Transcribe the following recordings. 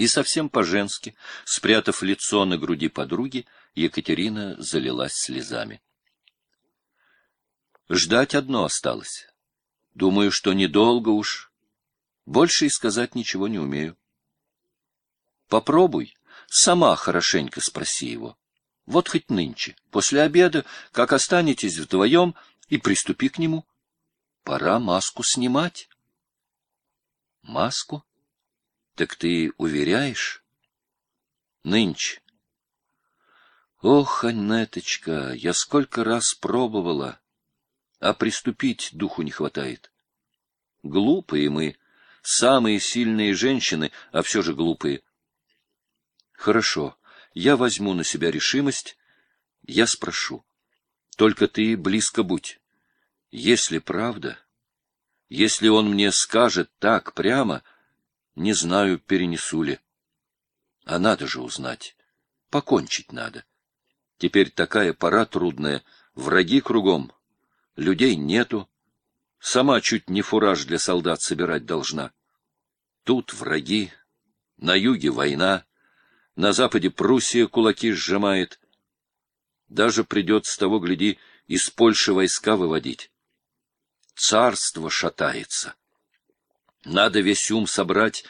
И совсем по-женски, спрятав лицо на груди подруги, Екатерина залилась слезами. Ждать одно осталось. Думаю, что недолго уж. Больше и сказать ничего не умею. Попробуй, сама хорошенько спроси его. Вот хоть нынче, после обеда, как останетесь вдвоем, и приступи к нему. Пора маску снимать. Маску? Так ты уверяешь? Нынче. Ох, Аннеточка, я сколько раз пробовала, а приступить духу не хватает. Глупые мы, самые сильные женщины, а все же глупые. Хорошо, я возьму на себя решимость, я спрошу. Только ты близко будь. Если правда, если он мне скажет так прямо, не знаю, перенесу ли. А надо же узнать. Покончить надо. Теперь такая пора трудная, враги кругом, людей нету. Сама чуть не фураж для солдат собирать должна. Тут враги, на юге война, на западе Пруссия кулаки сжимает. Даже придется того, гляди, из Польши войска выводить. Царство шатается. Надо весь ум собрать,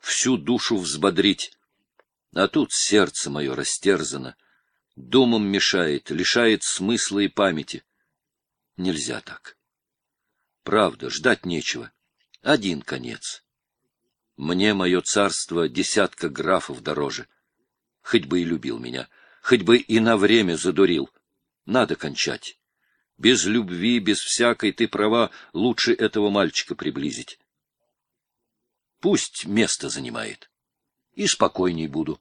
всю душу взбодрить. А тут сердце мое растерзано — думам мешает, лишает смысла и памяти. Нельзя так. Правда, ждать нечего. Один конец. Мне мое царство десятка графов дороже. Хоть бы и любил меня, хоть бы и на время задурил. Надо кончать. Без любви, без всякой, ты права, лучше этого мальчика приблизить. Пусть место занимает. И спокойней буду.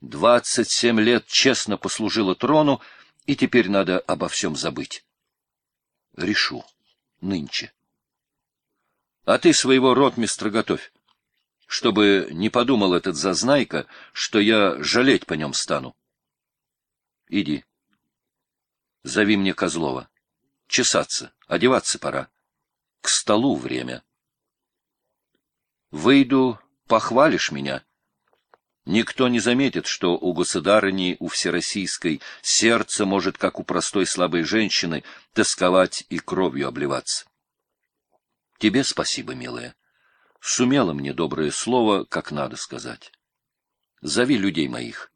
Двадцать семь лет честно послужила трону, и теперь надо обо всем забыть. Решу. Нынче. А ты своего ротмистра готовь, чтобы не подумал этот зазнайка, что я жалеть по нем стану. Иди. Зови мне Козлова. Чесаться, одеваться пора. К столу время. Выйду, похвалишь меня — Никто не заметит, что у государыни, у всероссийской, сердце может, как у простой слабой женщины, тосковать и кровью обливаться. Тебе спасибо, милая. Сумела мне доброе слово, как надо сказать. Зови людей моих.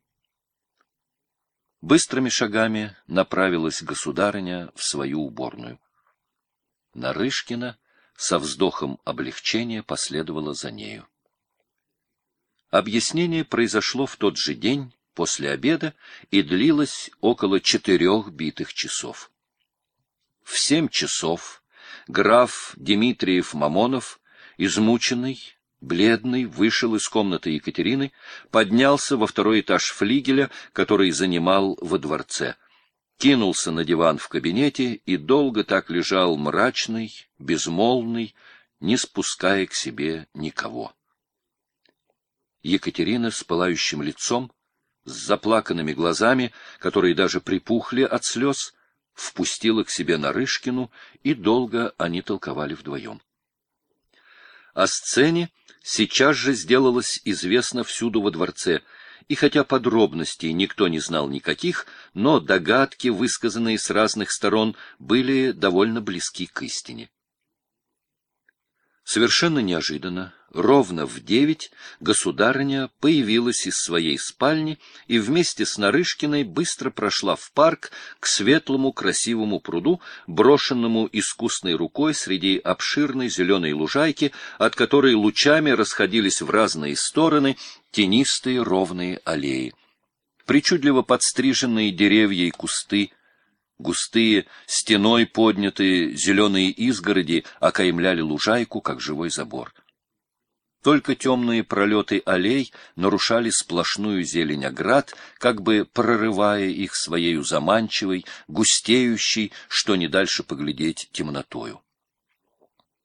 Быстрыми шагами направилась государыня в свою уборную. Нарышкина со вздохом облегчения последовала за нею. Объяснение произошло в тот же день, после обеда, и длилось около четырех битых часов. В семь часов граф Дмитриев-Мамонов, измученный, бледный, вышел из комнаты Екатерины, поднялся во второй этаж флигеля, который занимал во дворце, кинулся на диван в кабинете и долго так лежал мрачный, безмолвный, не спуская к себе никого. Екатерина с пылающим лицом, с заплаканными глазами, которые даже припухли от слез, впустила к себе Нарышкину, и долго они толковали вдвоем. О сцене сейчас же сделалось известно всюду во дворце, и хотя подробностей никто не знал никаких, но догадки, высказанные с разных сторон, были довольно близки к истине. Совершенно неожиданно ровно в девять государыня появилась из своей спальни и вместе с Нарышкиной быстро прошла в парк к светлому красивому пруду, брошенному искусной рукой среди обширной зеленой лужайки, от которой лучами расходились в разные стороны тенистые ровные аллеи. Причудливо подстриженные деревья и кусты, Густые, стеной поднятые зеленые изгороди окаймляли лужайку, как живой забор. Только темные пролеты аллей нарушали сплошную зелень оград, как бы прорывая их своею заманчивой, густеющей, что не дальше поглядеть темнотою.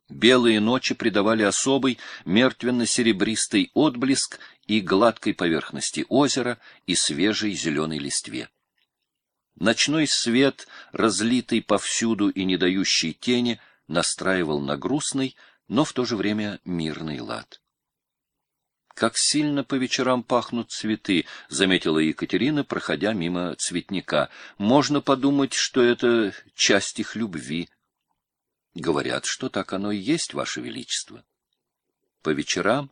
Белые ночи придавали особый мертвенно-серебристый отблеск и гладкой поверхности озера, и свежей зеленой листве. Ночной свет, разлитый повсюду и не дающий тени, настраивал на грустный, но в то же время мирный лад. Как сильно по вечерам пахнут цветы, — заметила Екатерина, проходя мимо цветника. Можно подумать, что это часть их любви. Говорят, что так оно и есть, Ваше Величество. По вечерам,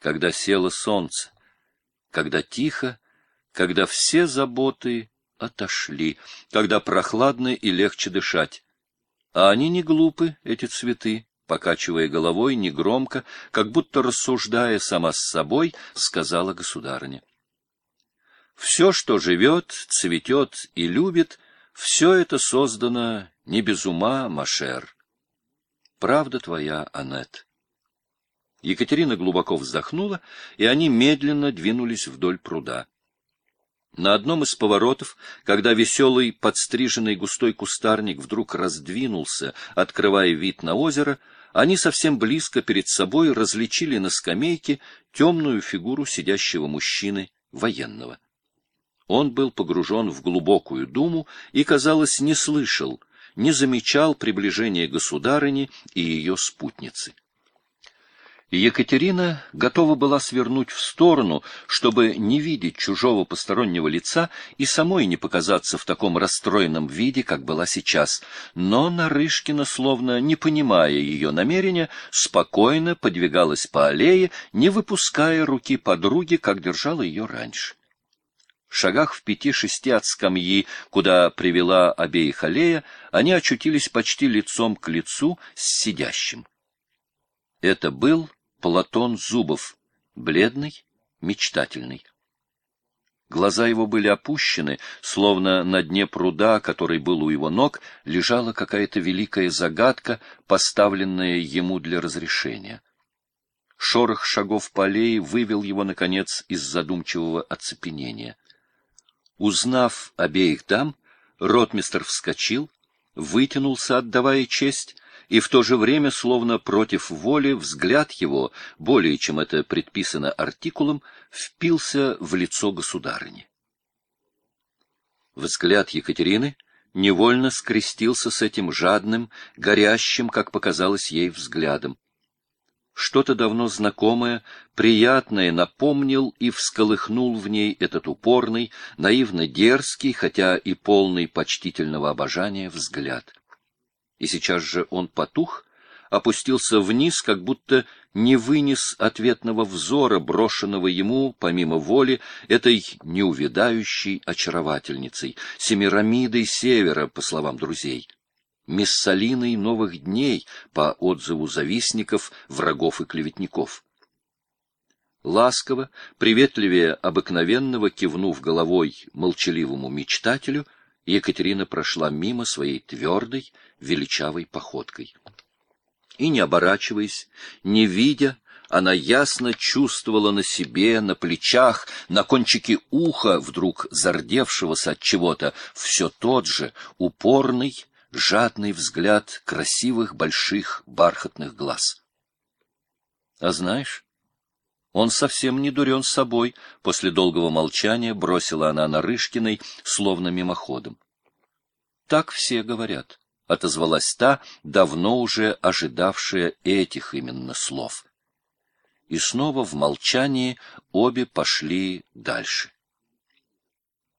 когда село солнце, когда тихо, когда все заботы отошли, когда прохладно и легче дышать. А они не глупы, эти цветы покачивая головой негромко, как будто рассуждая сама с собой, сказала государыня. Все, что живет, цветет и любит, все это создано не без ума, Машер. Правда твоя, Аннет. Екатерина глубоко вздохнула, и они медленно двинулись вдоль пруда. На одном из поворотов, когда веселый подстриженный густой кустарник вдруг раздвинулся, открывая вид на озеро, они совсем близко перед собой различили на скамейке темную фигуру сидящего мужчины, военного. Он был погружен в глубокую думу и, казалось, не слышал, не замечал приближения государыни и ее спутницы. Екатерина готова была свернуть в сторону, чтобы не видеть чужого постороннего лица и самой не показаться в таком расстроенном виде, как была сейчас. Но Нарышкина, словно не понимая ее намерения, спокойно подвигалась по аллее, не выпуская руки подруги, как держала ее раньше. В шагах в пяти-шести от скамьи, куда привела обеих аллея, они очутились почти лицом к лицу с сидящим. Это был Платон Зубов, бледный, мечтательный. Глаза его были опущены, словно на дне пруда, который был у его ног, лежала какая-то великая загадка, поставленная ему для разрешения. Шорох шагов по аллее вывел его, наконец, из задумчивого оцепенения. Узнав обеих дам, ротмистер вскочил, вытянулся, отдавая честь, и в то же время, словно против воли, взгляд его, более чем это предписано артикулом, впился в лицо государыни. Взгляд Екатерины невольно скрестился с этим жадным, горящим, как показалось ей, взглядом. Что-то давно знакомое, приятное напомнил и всколыхнул в ней этот упорный, наивно дерзкий, хотя и полный почтительного обожания взгляд и сейчас же он потух, опустился вниз, как будто не вынес ответного взора, брошенного ему, помимо воли, этой неувядающей очаровательницей, Семирамидой Севера, по словам друзей, Миссалиной новых дней, по отзыву завистников, врагов и клеветников. Ласково, приветливее обыкновенного, кивнув головой молчаливому мечтателю, Екатерина прошла мимо своей твердой, величавой походкой. И не оборачиваясь, не видя, она ясно чувствовала на себе, на плечах, на кончике уха, вдруг зардевшегося от чего-то, все тот же упорный, жадный взгляд красивых больших бархатных глаз. А знаешь, он совсем не дурен собой, после долгого молчания бросила она на Рышкиной, словно мимоходом. Так все говорят, — отозвалась та, давно уже ожидавшая этих именно слов. И снова в молчании обе пошли дальше.